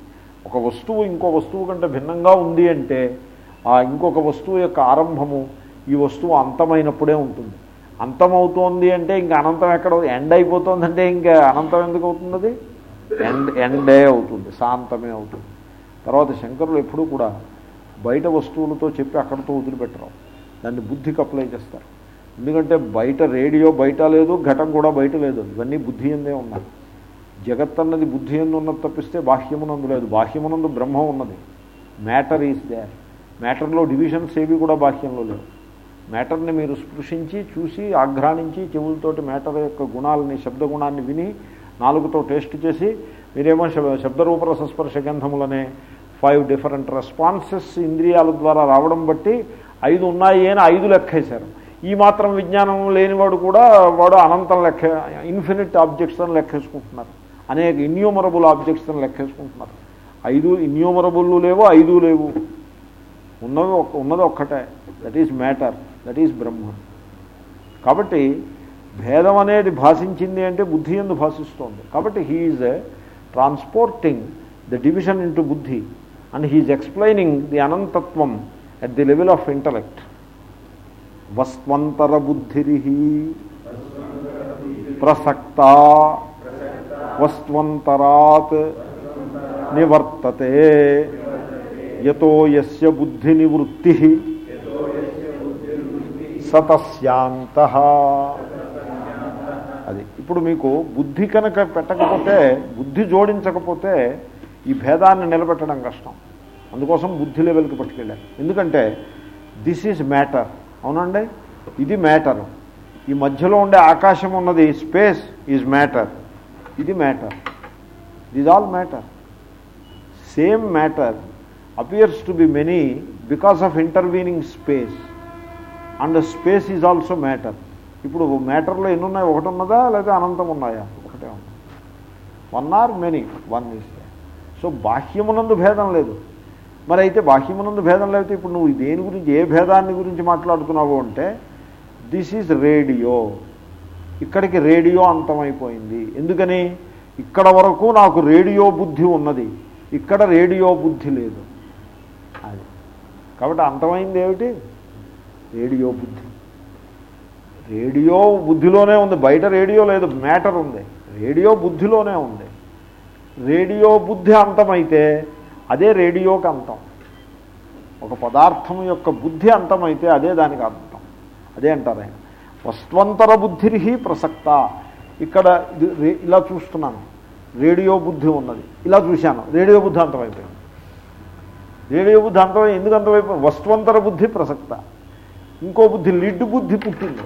S1: ఒక వస్తువు ఇంకో వస్తువు కంటే భిన్నంగా ఉంది అంటే ఆ ఇంకొక వస్తువు యొక్క ఆరంభము ఈ వస్తువు అంతమైనప్పుడే ఉంటుంది. అంతమవుతోంది అంటే ఇంకా అనంతం ఎక్కడ ఎండ్ అయిపోతుందంటే ఇంకా అనంతం ఎందుకు అవుతుంది అది ఎండ్ ఎండే అవుతుంది. శాంతమే అవుతుంది. తర్వాత శంకరులు ఎప్పుడూ కూడా బయట వస్తువులతో చెప్పి అక్కడితో వదిలిపెట్టరు. దాన్ని బుద్ధికి అప్లై చేస్తారు. ఎందుకంటే బయట రేడియో బయట లేదు ఘటం కూడా బయట లేదు. ఇవన్నీ బుద్ధి ఎందే ఉన్నాయి. జగత్ అన్నది బుద్ధి ఎందు ఉన్నది తప్పిస్తే బాహ్యమునందు లేదు. బాహ్యమునందు బ్రహ్మం ఉన్నది. మ్యాటర్ ఈజ్ దేర్ మ్యాటర్లో డివిజన్స్ ఏవి కూడా బాహ్యంలో లేవు. మ్యాటర్ని మీరు స్పృశించి చూసి ఆఘ్రానించి చెవులతోటి మ్యాటర్ యొక్క గుణాలని శబ్ద గుణాన్ని విని నాలుగుతో టేస్ట్ చేసి మీరేమో శబ్దరూపర సంస్పర్శ గంధములనే ఫైవ్ డిఫరెంట్ రెస్పాన్సెస్ ఇంద్రియాల ద్వారా రావడం బట్టి ఐదు ఉన్నాయి అని ఐదు లెక్కేశారు. ఈ మాత్రం విజ్ఞానం లేనివాడు కూడా వాడు అనంతం లెక్క ఇన్ఫినిట్ ఆబ్జెక్ట్స్ అని లెక్కేసుకుంటున్నారు. అనేక ఇన్యూమరబుల్ ఆబ్జెక్ట్స్ని లెక్కేసుకుంటున్నారు. ఐదు ఇన్యూమరబుల్ లేవు ఐదు లేవు. ఉన్నది ఒక్క ఉన్నది ఒక్కటే. That is matter that is Brahma. కాబట్టి భేదం అనేది భాషించింది అంటే బుద్ధి ఎందు భాషిస్తోంది. కాబట్టి he is transporting the division into బుద్ధి. And he is explaining the అనంతత్వం at the level of intellect వస్వంతర బుద్ధిరి ప్రసక్త వస్త్వంతరాత్ నివర్తతే యతో యస్య బుద్ధి నివృత్తి సతస్యాంత అది ఇప్పుడు మీకు బుద్ధి కనుక పెట్టకపోతే బుద్ధి జోడించకపోతే ఈ భేదాన్ని నిలబెట్టడం కష్టం అందుకోసం బుద్ధి లెవెల్కి పట్టుకెళ్ళాను ఎందుకంటే దిస్ ఈజ్ మ్యాటర్ అవునండి ఇది మ్యాటర్ ఈ మధ్యలో ఉండే ఆకాశం ఉన్నది స్పేస్ ఈజ్ మ్యాటర్ ఇది matter. This all matter same matter appears to be many because of intervening space and space is also matter ఇప్పుడు మ్యాటర్లో ఎన్ని ఉన్నాయి ఒకటి ఉన్నదా లేదా అనంతం ఉన్నాయా ఒకటే ఉంది. One or many one is so బాహ్యమునందు భేదం లేదు. మరి అయితే బాహ్యమునందు భేదం లేకపోతే ఇప్పుడు నువ్వు దేని గురించి ఏ భేదాన్ని గురించి మాట్లాడుతున్నావు అంటే దిస్ ఈజ్ రేడియో ఇక్కడికి రేడియో అంతమైపోయింది. ఎందుకని? ఇక్కడ వరకు నాకు రేడియో బుద్ధి ఉన్నది. ఇక్కడ రేడియో బుద్ధి లేదు. అది. కాబట్టి అంతమైంది ఏమిటి? రేడియో బుద్ధి. రేడియో బుద్ధిలోనే ఉంది. బయట రేడియో లేదు. మ్యాటర్ ఉంది. రేడియో బుద్ధిలోనే ఉంది. రేడియో బుద్ధి అంతమైతే అదే రేడియోకి అంతం. ఒక పదార్థం యొక్క బుద్ధి అంతమైతే అదే దానికి అంతం. అదే అంటారు ఆయన. వస్త్వంతర బుద్ధిర్హి ప్రసక్త. ఇక్కడ రే- ఇలా చూస్తున్నాను. రేడియో బుద్ధి ఉన్నది. ఇలా చూశాను. రేడియో బుద్ధి అంతమైపోయింది. రేడియో బుద్ధి అంతమై ఎందుకు అంతమైపోయింది? వస్త్వంతర బుద్ధి ప్రసక్త. ఇంకో బుద్ధి లిడ్ బుద్ధి పుట్టింది.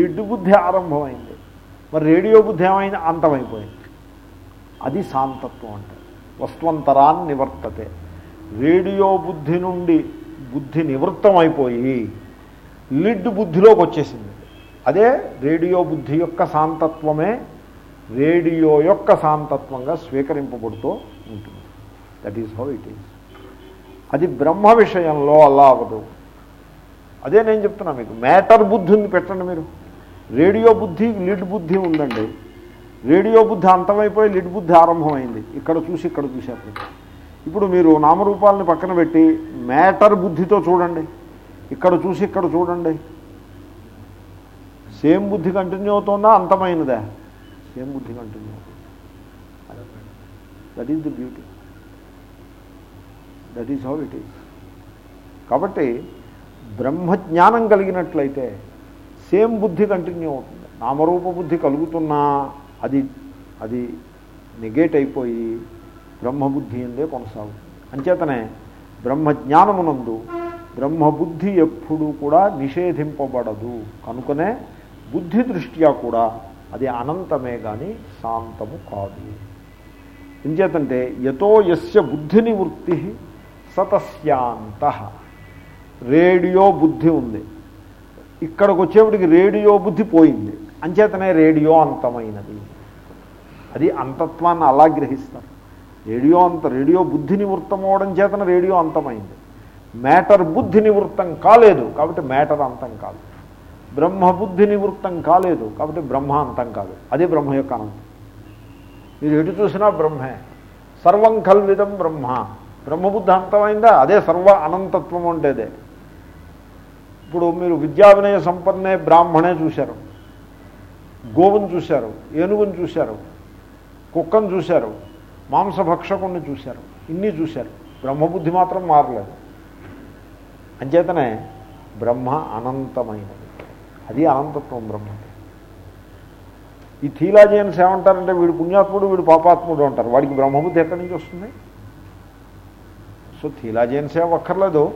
S1: లిడ్ బుద్ధి ఆరంభమైంది. మరి రేడియో బుద్ధి ఏమైంది? అంతమైపోయింది. అది శాంతత్వం అంటే. వస్త్వంతరాన్ని నివర్తతే. రేడియో బుద్ధి నుండి బుద్ధి నివృత్తమైపోయి లిడ్ బుద్ధిలోకి వచ్చేసింది. అదే రేడియో బుద్ధి యొక్క శాంతత్వమే రేడియో యొక్క శాంతత్వంగా స్వీకరింపబడుతూ ఉంటుంది. That is how it is అది బ్రహ్మ విషయంలో అలా అవ్వదు. అదే నేను చెప్తున్నా మీకు మ్యాటర్ బుద్ధి ఉంది పెట్టండి మీరు. రేడియో బుద్ధి లిడ్ బుద్ధి ఉందండి. రేడియో బుద్ధి అంతమైపోయి లిడ్ బుద్ధి ఆరంభమైంది. ఇక్కడ చూసి ఇక్కడ చూసేప్పుడు ఇప్పుడు మీరు నామరూపాలని పక్కన పెట్టి మ్యాటర్ బుద్ధితో చూడండి. ఇక్కడ చూసి ఇక్కడ చూడండి. సేమ్ బుద్ధి కంటిన్యూ అవుతుందా? అంతమైనదా? సేమ్ బుద్ధి కంటిన్యూ అవుతుంది. That is the beauty that is how it is కాబట్టి బ్రహ్మజ్ఞానం కలిగినట్లయితే సేమ్ బుద్ధి కంటిన్యూ అవుతుంది. నామరూప బుద్ధి కలుగుతున్నా అది అది నెగేట్ అయిపోయి బ్రహ్మబుద్ధి అందే కొనసాగుతుంది. అంచేతనే బ్రహ్మజ్ఞానమునందు బ్రహ్మబుద్ధి ఎప్పుడూ కూడా నిషేధింపబడదు. కనుకనే బుద్ధి దృష్ట్యా కూడా అది అనంతమే కానీ శాంతము కాదు. ఎంచేతంటే యతో యస్య బుద్ధి నివృత్తి సతస్యాంత. రేడియో బుద్ధి ఉంది. ఇక్కడికి వచ్చేప్పటికి రేడియో బుద్ధి పోయింది. అంచేతనే రేడియో అంతమైనది. అది అంతత్వాన్ని అలా గ్రహిస్తారు. రేడియో అంత రేడియో బుద్ధి నివృత్తం అవడం చేతన రేడియో అంతమైంది. మ్యాటర్ బుద్ధి నివృత్తం కాలేదు కాబట్టి మ్యాటర్ అంతం కాదు. బ్రహ్మ బుద్ధి నివృత్తం కాలేదు కాబట్టి బ్రహ్మ అంతం కాదు. అదే బ్రహ్మ యొక్క అనంతం మీరు ఎటు చూసినా బ్రహ్మే. సర్వం కల్విదం బ్రహ్మ. బ్రహ్మబుద్ధి అంతమైందా? అదే సర్వ అనంతత్వం ఉండేదే ఇప్పుడు మీరు విద్యా వినయ సంపన్నే బ్రాహ్మణే చూశారు. గోవును చూశారు. ఏనుగును చూశారు. కుక్కను చూశారు. మాంసభక్షకుణ్ణి చూశారు. ఇన్ని చూశారు. బ్రహ్మబుద్ధి మాత్రం మారలేదు. అంచేతనే బ్రహ్మ అనంతమైనది. అది అనంతత్వం బ్రహ్మ. ఈ థీలాజియన్స్ ఏమంటారంటే వీడు పుణ్యాత్ముడు వీడు పాపాత్ముడు అంటారు. వాడికి బ్రహ్మబుద్ధి ఎక్కడి నుంచి వస్తుంది? సో థీలాజియన్స్ ఏం అక్కర్లేదు.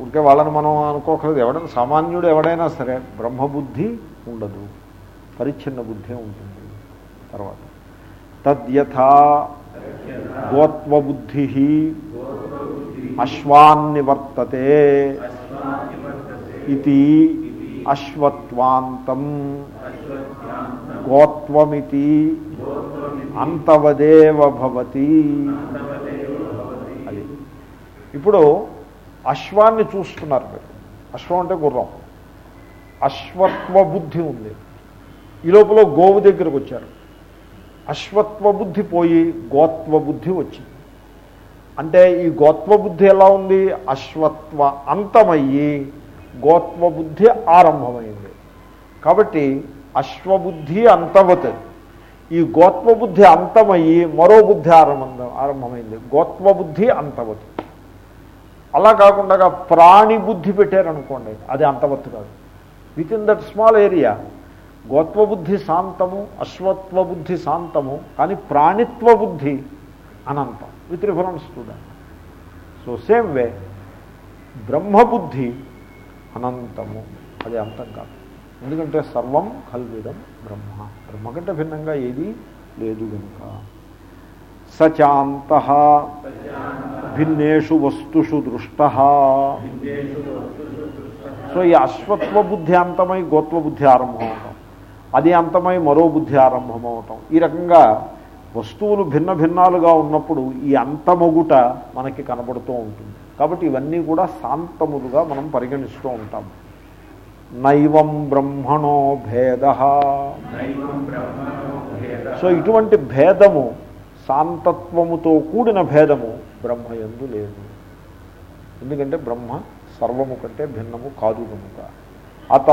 S1: ఊరికే వాళ్ళని మనం అనుకోకలేదు ఎవడైనా సామాన్యుడు ఎవడైనా సరే బ్రహ్మబుద్ధి ఉండదు. పరిచ్ఛిన్న బుద్ధి ఉంటుంది. తర్వాత తద్యథా గోత్వబుద్ధి అశ్వాన్ని వర్తతే ఇది అశ్వత్వాంతం. గోత్వమితి అంతవదేవ భవతి. అది. ఇప్పుడు అశ్వాన్ని చూస్తున్నారు మీరు. అశ్వం అంటే గుర్రం. అశ్వత్వ బుద్ధి ఉంది. ఈ లోపల గోవు దగ్గరకు వచ్చారు. అశ్వత్వ బుద్ధి పోయి గోత్వ బుద్ధి వచ్చింది. అంటే ఈ గోత్వ బుద్ధి ఎలా ఉంది? అశ్వత్వ అంతమయ్యి గోత్వ బుద్ధి ఆరంభమైంది. కాబట్టి అశ్వబుద్ధి అంతవత్. ఈ గోత్వ బుద్ధి అంతమయ్యి మరో బుద్ధి ఆరంభం ఆరంభమైంది. గోత్వ బుద్ధి అంతవత్. అలా కాకుండా ప్రాణి బుద్ధి పెట్టారనుకోండి అది అంతవత్తు కాదు. Within that small area గోత్వ బుద్ధి శాంతము అశ్వత్వ బుద్ధి శాంతము కానీ ప్రాణిత్వ బుద్ధి అనంతం. With reference to that so same way బ్రహ్మబుద్ధి అనంతము అది అంతం కాదు ఎందుకంటే సర్వం కల్విదం బ్రహ్మ। బ్రహ్మ కంటే భిన్నంగా ఏది లేదు కనుక సచాంత భిన్నేషు వస్తుషు దృష్ట। సో ఈ అశ్వత్వ బుద్ధి అంతమై గోత్వ బుద్ధి ఆరంభం అవటం అది అంతమై మరో బుద్ధి ఆరంభం అవటం ఈ రకంగా వస్తువులు భిన్న భిన్నాలుగా ఉన్నప్పుడు ఈ అంతమొగుట మనకి కనబడుతూ ఉంటుంది. కాబట్టి ఇవన్నీ కూడా శాంతములుగా మనం పరిగణిస్తూ ఉంటాం. నైవం బ్రహ్మణో భేద. సో ఇటువంటి భేదము శాంతత్వముతో కూడిన భేదము బ్రహ్మయందు లేదు. ఎందుకంటే బ్రహ్మ సర్వము కంటే భిన్నము కాదు కనుక. అత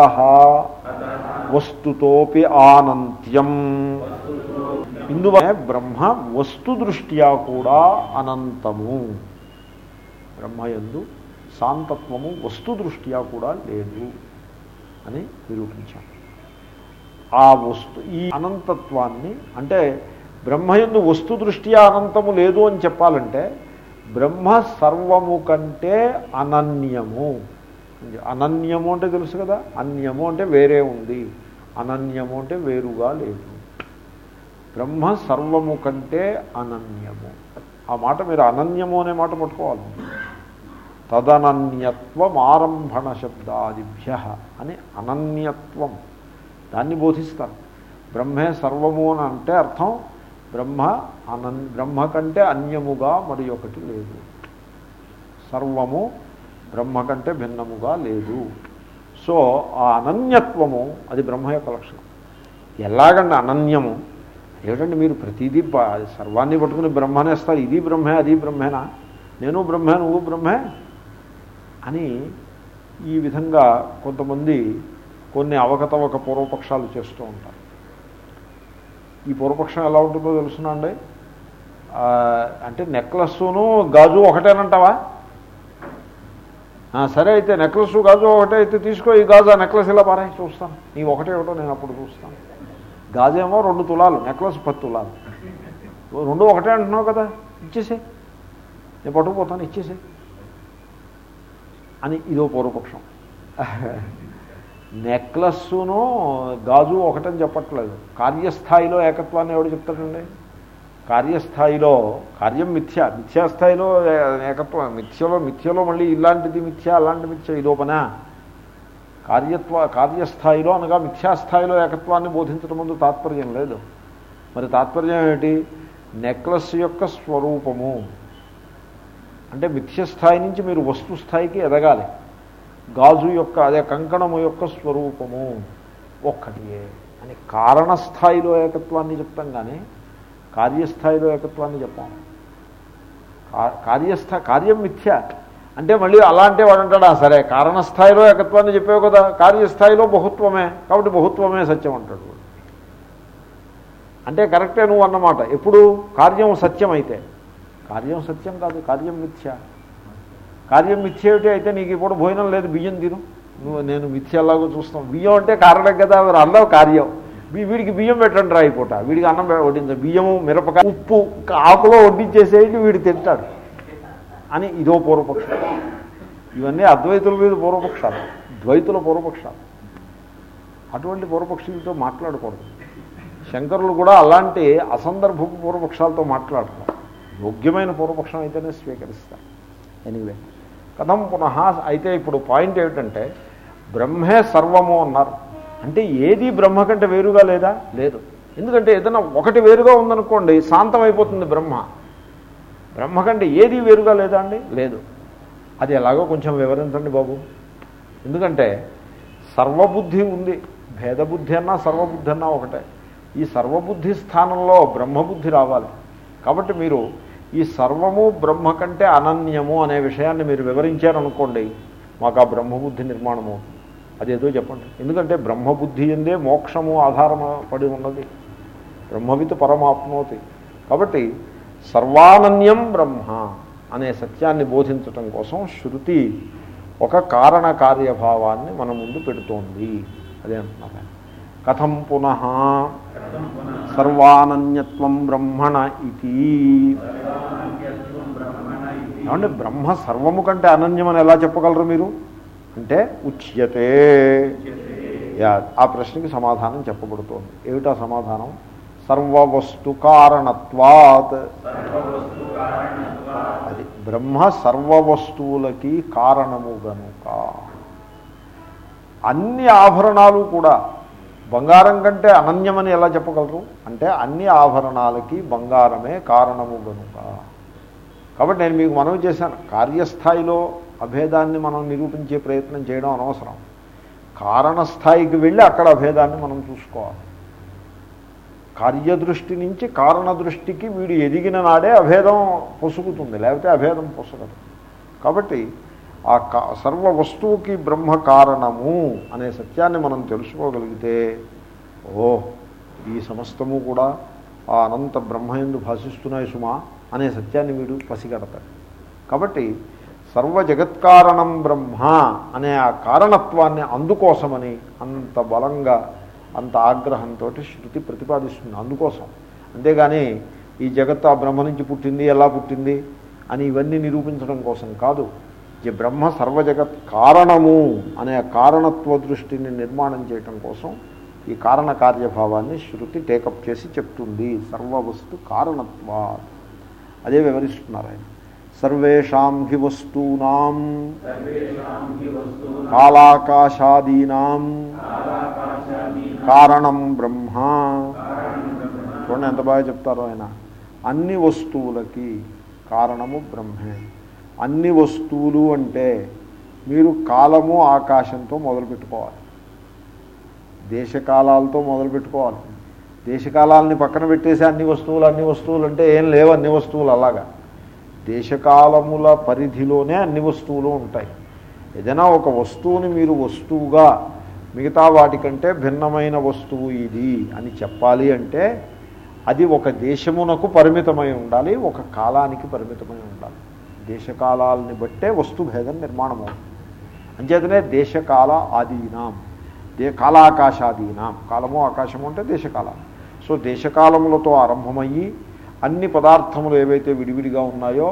S1: వస్తుతోపి ఆనంత్యం. ఇందువల్ల బ్రహ్మ వస్తు దృష్ట్యా కూడా అనంతము. బ్రహ్మయందు శాంతత్వము వస్తు దృష్ట్యా కూడా లేదు అని నిరూపించాం ఆ వస్తు ఈ అనంతత్వాన్ని అంటే బ్రహ్మయందు వస్తు దృష్ట్యా అనంతము లేదు అని చెప్పాలంటే బ్రహ్మ సర్వము కంటే అనన్యము. అనన్యము అంటే తెలుసు కదా? అన్యము అంటే వేరే ఉంది. అనన్యము అంటే వేరుగా లేదు. బ్రహ్మ సర్వము కంటే అనన్యము. ఆ మాట మీరు అనన్యము అనే మాట పట్టుకోవాలి. తదనన్యత్వం ఆరంభణ శబ్దాదిభ్య అని అనన్యత్వం. దాన్ని బోధిస్తారు. బ్రహ్మే సర్వము అని అంటే అర్థం బ్రహ్మ అనన్ బ్రహ్మ కంటే అన్యముగా మరి ఒకటి లేదు. సర్వము బ్రహ్మ కంటే భిన్నముగా లేదు. సో ఆ అనన్యత్వము అది బ్రహ్మ యొక్క లక్షణం. ఎలాగండి అనన్యము ఏమిటండి మీరు ప్రతిదీ సర్వాన్ని పట్టుకుని బ్రహ్మనేస్తారు ఇది బ్రహ్మే అది బ్రహ్మేనా? నేను బ్రహ్మే నువ్వు బ్రహ్మే? అని ఈ విధంగా కొంతమంది కొన్ని అవకతవక పూర్వపక్షాలు చేస్తూ ఉంటారు. ఈ పూర్వపక్షం ఎలా ఉంటుందో తెలుసునండి అంటే నెక్లెస్ను గాజు ఒకటేనంటావా? సరే అయితే నెక్లెస్ గాజు ఒకటే అయితే తీసుకో ఈ గాజు ఆ నెక్లెస్ ఇలా పారాయి చూస్తాను. నీ ఒకటే ఒకటో నేను అప్పుడు చూస్తాను. గాజేమో రెండు తులాలు నెక్లెస్ పది తులాలు. రెండు ఒకటే అంటున్నావు కదా ఇచ్చేసే నేను పట్టుకుపోతాను ఇచ్చేసే అని ఇదో పూర్వపక్షం. నెక్లెస్సును గాజు ఒకటని చెప్పట్లేదు. కార్యస్థాయిలో ఏకత్వాన్ని ఎవడు చెప్తాడండి? కార్యస్థాయిలో కార్యం మిథ్య మిథ్యాస్థాయిలో ఏకత్వం మిథ్యలో మిథ్యలో మళ్ళీ ఇలాంటిది మిథ్య అలాంటి మిథ్య ఇదోపనా కార్యత్వ కార్యస్థాయిలో అనగా మిథ్యాస్థాయిలో ఏకత్వాన్ని బోధించడం ముందు తాత్పర్యం లేదు. మరి తాత్పర్యం ఏమిటి? నెక్లెస్ యొక్క స్వరూపము. అంటే మిథ్యస్థాయి నుంచి మీరు వస్తు స్థాయికి ఎదగాలి. గాజు యొక్క అదే కంకణము యొక్క స్వరూపము ఒక్కటియే. అని కారణస్థాయిలో ఏకత్వాన్ని చెప్తాం కానీ కార్యస్థాయిలో ఏకత్వాన్ని చెప్పాం కా- కార్యస్థ కార్యం మిథ్య. అంటే మళ్ళీ అలా అంటే వాడు అంటాడా సరే కారణస్థాయిలో ఏకత్వాన్ని చెప్పావు కదా కార్యస్థాయిలో బహుత్వమే కాబట్టి బహుత్వమే సత్యం అంటాడు అంటే కరెక్టే నువ్వు అన్నమాట. ఎప్పుడు? కార్యం సత్యం అయితే కార్యం సత్యం కాదు కార్యం మిథ్య. కార్యం మిథ్య ఏమిటి అయితే నీకు ఇప్పుడు భోజనం లేదు బియ్యం తిను. నువ్వు నేను మిథ్య ఎలాగో చూస్తాం బియ్యం అంటే కారణం కదా మరి కార్యం. వీడికి బియ్యం పెట్టండి రా పూట. వీడికి అన్నం వడ్డించండి బియ్యము మిరపకాయ ఉప్పు ఆకులో వడ్డించేసేయండి వీడు తింటాడు. అని ఇదో పూర్వపక్షం. ఇవన్నీ అద్వైతుల మీద పూర్వపక్షాలు. ద్వైతుల పూర్వపక్షాలు. అటువంటి పూర్వపక్షులతో మాట్లాడకూడదు. శంకరులు కూడా అలాంటి అసందర్భపు పూర్వపక్షాలతో మాట్లాడతారు. యోగ్యమైన పూర్వపక్షం అయితేనే స్వీకరిస్తారు. ఎనీవే. కథం పునః అయితే ఇప్పుడు పాయింట్ ఏమిటంటే బ్రహ్మే సర్వము అన్నారు. అంటే ఏది బ్రహ్మ కంటే వేరుగా లేదా? లేదు. ఎందుకంటే ఏదైనా ఒకటి వేరుగా ఉందనుకోండి శాంతం అయిపోతుంది బ్రహ్మ. బ్రహ్మ కంటే ఏది వేరుగా లేదా అండి? లేదు. అది ఎలాగో కొంచెం వివరించండి బాబు. ఎందుకంటే సర్వబుద్ధి ఉంది. భేదబుద్ధి అన్నా సర్వబుద్ధి అన్నా ఒకటే. ఈ సర్వబుద్ధి స్థానంలో బ్రహ్మబుద్ధి రావాలి. కాబట్టి మీరు ఈ సర్వము బ్రహ్మ కంటే అనన్యము అనే విషయాన్ని మీరు వివరించారనుకోండి మాకు ఆ బ్రహ్మబుద్ధి నిర్మాణం అవుతుంది అదేదో చెప్పండి. ఎందుకంటే బ్రహ్మబుద్ధి ఎందే మోక్షము ఆధారపడి ఉన్నది. బ్రహ్మవిత్ పరమాత్మోతి. కాబట్టి సర్వానన్యం బ్రహ్మ అనే సత్యాన్ని బోధించటం కోసం శృతి ఒక కారణ కార్యభావాన్ని మన ముందు పెడుతోంది. అదే అంటున్నారు. కథం పునః సర్వానన్యత్వం బ్రహ్మణ ఇది ఏమంటే బ్రహ్మ సర్వము కంటే అనన్యమని ఎలా చెప్పగలరు మీరు? అంటే ఉచ్యతే. యా, ఆ ప్రశ్నకి సమాధానం చెప్పబడుతోంది. ఏమిటా సమాధానం? సర్వవస్తు కారణత్వాత్ అది బ్రహ్మ సర్వవస్తువులకి కారణము గనుక అన్ని ఆభరణాలు కూడా బంగారం కంటే అనన్యమని ఎలా చెప్పగలరు? అంటే అన్ని ఆభరణాలకి బంగారమే కారణము గనుక కాబట్టి నేను మీకు మనవి చేశాను. కార్యస్థాయిలో అభేదాన్ని మనం నిరూపించే ప్రయత్నం చేయడం అనవసరం. కారణస్థాయికి వెళ్ళి అక్కడ అభేదాన్ని మనం చూసుకోవాలి. కార్యదృష్టి నుంచి కారణ దృష్టికి వీడు ఎదిగిన నాడే అభేదం పొసుగుతుంది లేకపోతే అభేదం పొసగదు. కాబట్టి ఆ సర్వ వస్తువుకి బ్రహ్మ కారణము అనే సత్యాన్ని మనం తెలుసుకోగలిగితే ఓ ఈ సమస్తము కూడా ఆ అనంత బ్రహ్మయందు భాషిస్తున్నాయి సుమా అనే సత్యాన్ని వీడు పసిగడతాడు. కాబట్టి సర్వ జగత్కారణం బ్రహ్మ అనే ఆ కారణత్వాన్ని అందుకోసమని అంత బలంగా అంత ఆగ్రహంతో శృతి ప్రతిపాదిస్తుంది అందుకోసం. అంతేగాని ఈ జగత్ ఆ బ్రహ్మ నుంచి పుట్టింది ఎలా పుట్టింది అని ఇవన్నీ నిరూపించడం కోసం కాదు. ఈ బ్రహ్మ సర్వజగత్ కారణము అనే కారణత్వ దృష్టిని నిర్మాణం చేయటం కోసం ఈ కారణ కార్యభావాన్ని శృతి టేకప్ చేసి చెప్తుంది. సర్వవస్తు కారణత్వా అదే వివరిస్తున్నారు ఆయన. సర్వేషాం హి వస్తూనాం కాలాకాశాదీనాం కారణం బ్రహ్మ చూడండి ఎంత బాగా చెప్తారో ఆయన. అన్ని వస్తువులకి కారణము బ్రహ్మే. అన్ని వస్తువులు అంటే మీరు కాలము ఆకాశంతో మొదలుపెట్టుకోవాలి దేశకాలాలతో మొదలుపెట్టుకోవాలి దేశకాలాలని పక్కన పెట్టేసి అన్ని వస్తువులు అన్ని వస్తువులు అంటే ఏం లేవు అన్ని వస్తువులు అలాగా. దేశకాలముల పరిధిలోనే అన్ని వస్తువులు ఉంటాయి. ఏదైనా ఒక వస్తువుని మీరు వస్తువుగా మిగతా వాటికంటే భిన్నమైన వస్తువు ఇది అని చెప్పాలి అంటే అది ఒక దేశమునకు పరిమితమై ఉండాలి ఒక కాలానికి పరిమితమై ఉండాలి. దేశకాలాలని బట్టే వస్తుభేదం నిర్మాణం అవుతుంది. అంచేతనే దేశకాల ఆదీనాం దే కాలాకాశాదీనాం కాలము ఆకాశము అంటే దేశకాలం సో దేశకాలములతో ఆరంభమయ్యి అన్ని పదార్థములు ఏవైతే విడివిడిగా ఉన్నాయో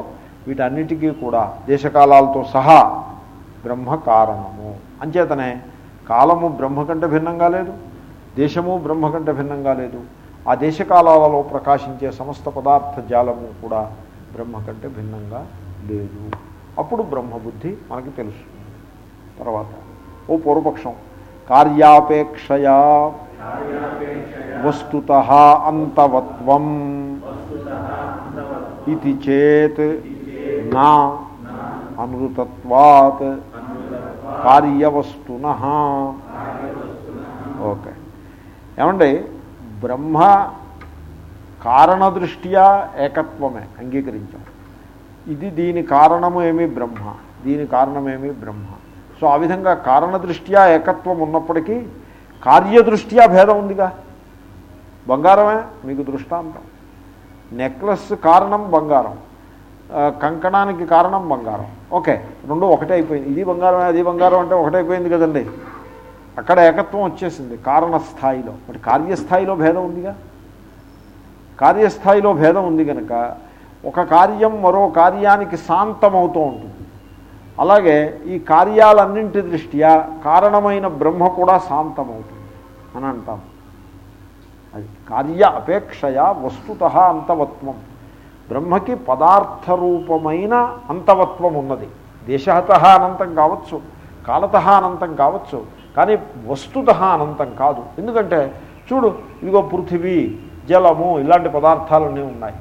S1: వీటన్నిటికీ కూడా దేశకాలాలతో సహా బ్రహ్మ కారణము అంచేతనే కాలము బ్రహ్మ కంటే భిన్నంగా లేదు దేశము బ్రహ్మ కంటే భిన్నంగా లేదు. ఆ దేశకాలాలలో ప్రకాశించే సమస్త పదార్థ జాలము కూడా బ్రహ్మ కంటే భిన్నంగా లేదు. అప్పుడు బ్రహ్మబుద్ధి మనకి తెలుస్తుంది. తర్వాత ఓ పూర్వపక్షం కార్యాపేక్షయా వస్తుత అంతవత్వం ఇది చేత్ నా అనృతత్వాత్ కార్యవస్తున. ఓకే. ఏమండి? బ్రహ్మ కారణదృష్ట్యా ఏకత్వమే అంగీకరించాం. ఇది దీని కారణము ఏమి బ్రహ్మ? దీని కారణమేమి బ్రహ్మ? సో ఆ విధంగా కారణదృష్ట్యా ఏకత్వం ఉన్నప్పటికీ కార్యదృష్ట్యా భేదం ఉందిగా. బంగారమే? మీకు దృష్టాంతం. నెక్లెస్ కారణం బంగారం. కంకణానికి కారణం బంగారం. ఓకే రెండు ఒకటే అయిపోయింది. ఇది బంగారమే అది బంగారం అంటే ఒకటైపోయింది కదండి. అక్కడ ఏకత్వం వచ్చేసింది కారణ స్థాయిలో మరి కార్యస్థాయిలో భేదం ఉందిగా? కార్యస్థాయిలో భేదం ఉంది కనుక ఒక కార్యం మరో కార్యానికి శాంతమవుతూ ఉంటుంది. అలాగే ఈ కార్యాలన్నింటి దృష్ట్యా కారణమైన బ్రహ్మ కూడా శాంతమవుతుంది అని అంటాం. అది కార్య అపేక్షయ వస్తుత అంతవత్వం. బ్రహ్మకి పదార్థ రూపమైన అంతవత్వం ఉన్నది. దేశత అనంతం కావచ్చు కాలత అనంతం కావచ్చు కానీ వస్తుత అనంతం కాదు. ఎందుకంటే చూడు ఇదిగో పృథివీ జలము ఇలాంటి పదార్థాలన్నీ ఉన్నాయి.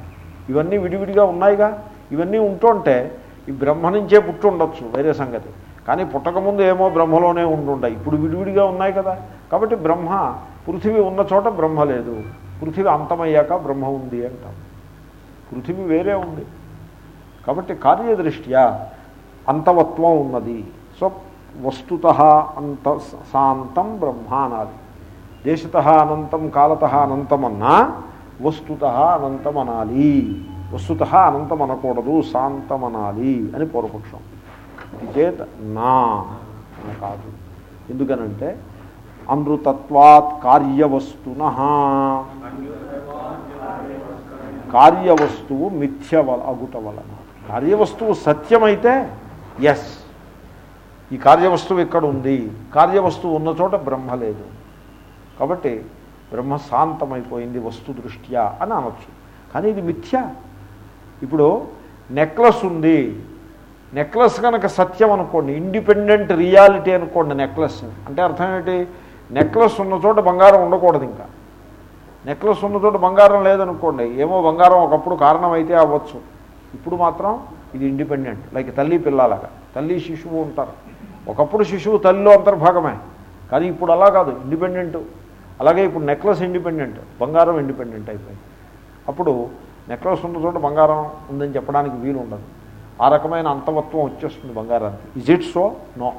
S1: ఇవన్నీ విడివిడిగా ఉన్నాయిగా. ఇవన్నీ ఉంటుంటే ఈ బ్రహ్మ నుంచే పుట్టి ఉండొచ్చు వేరే సంగతి. కానీ పుట్టకముందు ఏమో బ్రహ్మలోనే ఉంటుంటాయి ఇప్పుడు విడివిడిగా ఉన్నాయి కదా. కాబట్టి బ్రహ్మ పృథివీ ఉన్న చోట బ్రహ్మ లేదు. పృథివీ అంతమయ్యాక బ్రహ్మ ఉంది అంటాం. పృథివీ వేరే ఉంది. కాబట్టి కార్యదృష్ట్యా అంతవత్వం ఉన్నది. సో వస్తుత అంత శాంతం బ్రహ్మ అనాలి దేశత అనంతం కాలత అనంతం అన్నా వస్తుత అనంతం అనాలి వస్తుత అనంతం అనకూడదు శాంతం అనాలి అని పూర్వపక్షం. చేత నా అని కాదు. ఎందుకనంటే అమృతత్వాత్ కార్యవస్తున. కార్యవస్తువు మిథ్య వల అగుట వలన కార్యవస్తువు సత్యమైతే ఎస్ ఈ కార్యవస్తువు ఇక్కడ ఉంది కార్యవస్తువు ఉన్న చోట బ్రహ్మ లేదు. కాబట్టి బ్రహ్మ శాంతమైపోయింది వస్తు దృష్ట్యా అని అనొచ్చు. కానీ ఇది మిథ్య. ఇప్పుడు నెక్లెస్ ఉంది. నెక్లెస్ కనుక సత్యం అనుకోండి ఇండిపెండెంట్ రియాలిటీ అనుకోండి నెక్లెస్. అంటే అర్థం ఏంటి? నెక్లెస్ ఉన్న చోట బంగారం ఉండకూడదు ఇంకా. నెక్లెస్ ఉన్న చోట బంగారం లేదనుకోండి ఏమో బంగారం ఒకప్పుడు కారణం అయితే అవ్వచ్చు. ఇప్పుడు మాత్రం ఇది ఇండిపెండెంట్ లైక్ తల్లి పిల్లలాగా. తల్లి శిశువు ఉంటారు. ఒకప్పుడు శిశువు తల్లిలో అంతర్భాగమే. కానీ ఇప్పుడు అలా కాదు ఇండిపెండెంట్. అలాగే ఇప్పుడు నెక్లెస్ ఇండిపెండెంట్ బంగారం ఇండిపెండెంట్ అయిపోయింది. అప్పుడు నెక్లెస్ ఉన్న చోట బంగారం ఉందని చెప్పడానికి వీలు ఉండదు ఆ రకమైన అంతవత్వం వచ్చేస్తుంది బంగారానికి. ఇజ్ ఇట్ సో నో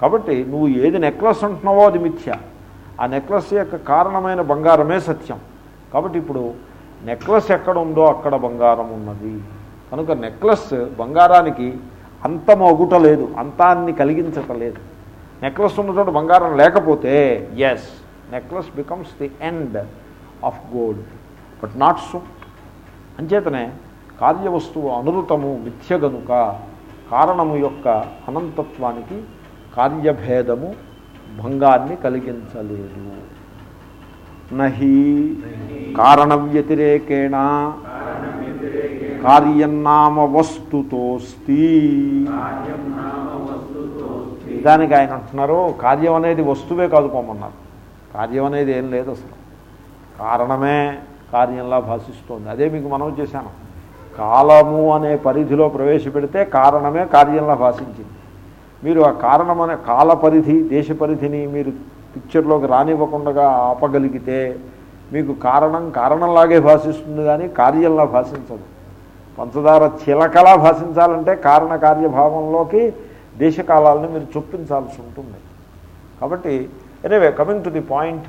S1: కాబట్టి నువ్వు ఏది నెక్లెస్ అంటున్నావో అది మిథ్య. ఆ నెక్లెస్ యొక్క కారణమైన బంగారమే సత్యం. కాబట్టి ఇప్పుడు నెక్లెస్ ఎక్కడ ఉందో అక్కడ బంగారం ఉన్నది. కనుక నెక్లెస్ బంగారానికి అంతమొగుట లేదు. అంతాన్ని కలిగించటలేదు నెక్లెస్ ఉన్న చోట బంగారం లేకపోతే as necklace becomes the end of gold but not so అంచేతనే కార్యవస్తువు అనురుతము మిథ్య గనుక కారణము యొక్క అనంతత్వానికి కార్యభేదము భంగాన్ని కలిగించలేదు. నహి కారణ వ్యతిరేకేణ కార్యన్నామ వస్తుతోస్తి దానికి ఆయన అంటున్నారు కార్యం అనేది వస్తువే కాదుకోమన్నారు కార్యం అనేది ఏం లేదు అసలు. కారణమే కార్యంలా భాషిస్తోంది. అదే మీకు మనం చేశాను. కాలము అనే పరిధిలో ప్రవేశపెడితే కారణమే కార్యంలా భాషించింది. మీరు ఆ కారణం అనే కాల పరిధి దేశ పరిధిని మీరు పిక్చర్లోకి రానివ్వకుండా ఆపగలిగితే మీకు కారణం కారణంలాగే భాషిస్తుంది కానీ కార్యంలా భాషించదు. పంచదార చిలకలా భాషించాలంటే కారణ కార్యభావంలోకి దేశకాలాలను మీరు చొప్పించాల్సి ఉంటుంది. కాబట్టి anyway coming to the point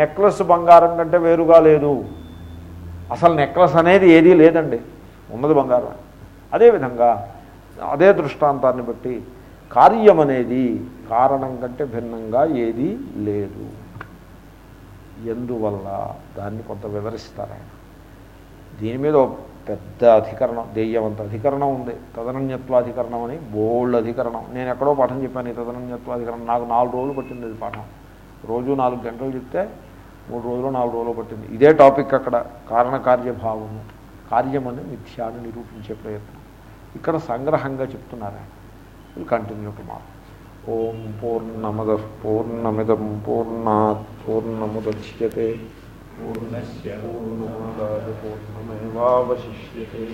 S1: necklace బంగారం కంటే వేరుగా లేదు. అసలు నెక్లెస్ అనేది ఏదీ లేదండి. ఉన్నది బంగారం. అదేవిధంగా అదే దృష్టాంతాన్ని బట్టి కార్యం అనేది కారణం కంటే భిన్నంగా ఏదీ లేదు. ఎందువల్ల? దాన్ని కొంత వివరిస్తారు ఆయన. దీని మీద పెద్ద అధికరణం దెయ్యవంత అధికరణం ఉంది. తదనన్యత్వాధికరణం అని బోల్డ్ అధికరణం. నేను ఎక్కడో పాఠం చెప్పాను ఈ తదనన్యత్వాధికరణం. నాకు నాలుగు రోజులు పట్టింది పాఠం. రోజు నాలుగు గంటలు చెప్తే మూడు రోజులు నాలుగు రోజులు పట్టింది. ఇదే టాపిక్ అక్కడ కారణకార్యభావము కార్యమని మిథ్యాన్ని నిరూపించే ప్రయత్నం. ఇక్కడ సంగ్రహంగా చెప్తున్నారు ఆయన. విల్ కంటిన్యూ టుమారో ఓం పూర్ణమద పూర్ణమిదం పూర్ణాత్ పూర్ణముద్యతే. పూర్ణశ పూర్ణమాదాయ పూర్ణమేవాశిష్యతే